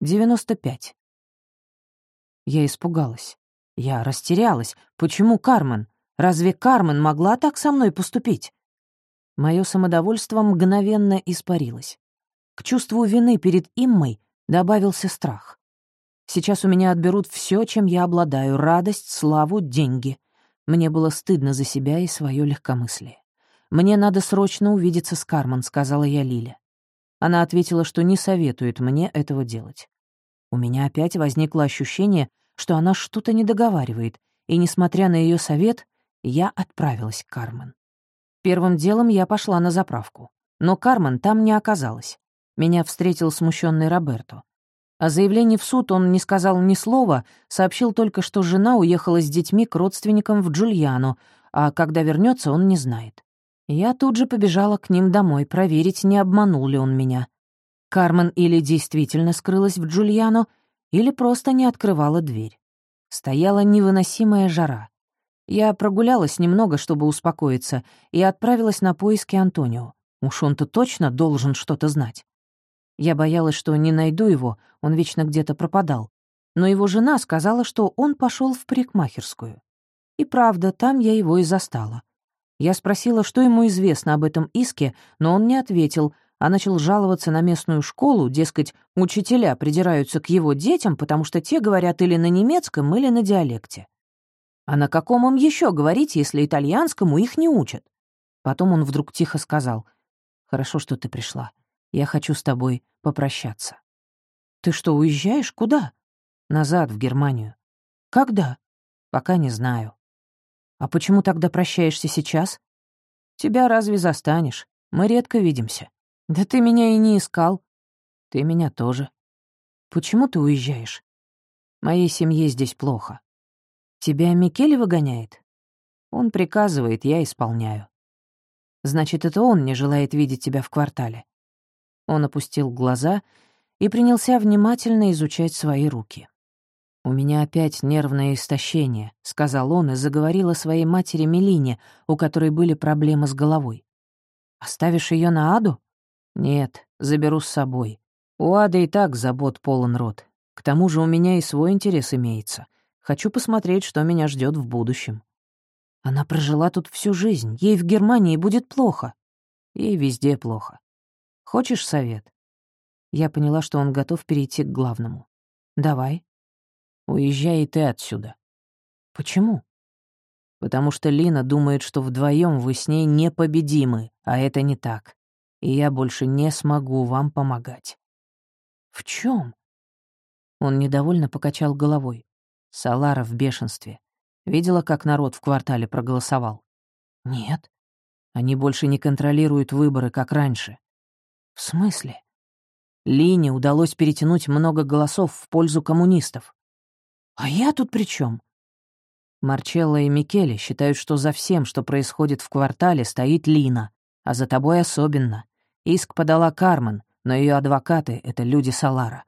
Девяносто пять. Я испугалась. Я растерялась. Почему Кармен? Разве Кармен могла так со мной поступить? Мое самодовольство мгновенно испарилось. К чувству вины перед Иммой добавился страх. Сейчас у меня отберут все, чем я обладаю — радость, славу, деньги. Мне было стыдно за себя и свое легкомыслие. «Мне надо срочно увидеться с Кармен», — сказала я Лиле. Она ответила, что не советует мне этого делать. У меня опять возникло ощущение, что она что-то не договаривает, и, несмотря на ее совет, я отправилась к Кармен. Первым делом я пошла на заправку. Но Кармен там не оказалась. Меня встретил смущенный Роберто. О заявлении в суд он не сказал ни слова, сообщил только, что жена уехала с детьми к родственникам в Джульяну, а когда вернется, он не знает. Я тут же побежала к ним домой проверить, не обманул ли он меня. Кармен или действительно скрылась в Джульяно, или просто не открывала дверь. Стояла невыносимая жара. Я прогулялась немного, чтобы успокоиться, и отправилась на поиски Антонио. Уж он-то точно должен что-то знать. Я боялась, что не найду его, он вечно где-то пропадал. Но его жена сказала, что он пошел в парикмахерскую. И правда, там я его и застала. Я спросила, что ему известно об этом иске, но он не ответил, а начал жаловаться на местную школу, дескать, учителя придираются к его детям, потому что те говорят или на немецком, или на диалекте. А на каком им еще говорить, если итальянскому их не учат? Потом он вдруг тихо сказал, «Хорошо, что ты пришла. Я хочу с тобой попрощаться». «Ты что, уезжаешь? Куда?» «Назад, в Германию». «Когда?» «Пока не знаю». «А почему тогда прощаешься сейчас?» «Тебя разве застанешь? Мы редко видимся». «Да ты меня и не искал». «Ты меня тоже». «Почему ты уезжаешь?» «Моей семье здесь плохо». «Тебя Микеле выгоняет?» «Он приказывает, я исполняю». «Значит, это он не желает видеть тебя в квартале». Он опустил глаза и принялся внимательно изучать свои руки. «У меня опять нервное истощение», — сказал он и заговорил о своей матери Мелине, у которой были проблемы с головой. «Оставишь ее на Аду?» «Нет, заберу с собой. У Ады и так забот полон рот. К тому же у меня и свой интерес имеется. Хочу посмотреть, что меня ждет в будущем». «Она прожила тут всю жизнь. Ей в Германии будет плохо». «Ей везде плохо. Хочешь совет?» Я поняла, что он готов перейти к главному. «Давай». Уезжай и ты отсюда. Почему? Потому что Лина думает, что вдвоем вы с ней непобедимы, а это не так. И я больше не смогу вам помогать. В чем? Он недовольно покачал головой. Салара в бешенстве. Видела, как народ в квартале проголосовал? Нет. Они больше не контролируют выборы, как раньше. В смысле? Лине удалось перетянуть много голосов в пользу коммунистов. «А я тут при чем? Марчелло и Микеле считают, что за всем, что происходит в квартале, стоит Лина, а за тобой особенно. Иск подала Кармен, но ее адвокаты — это люди Салара.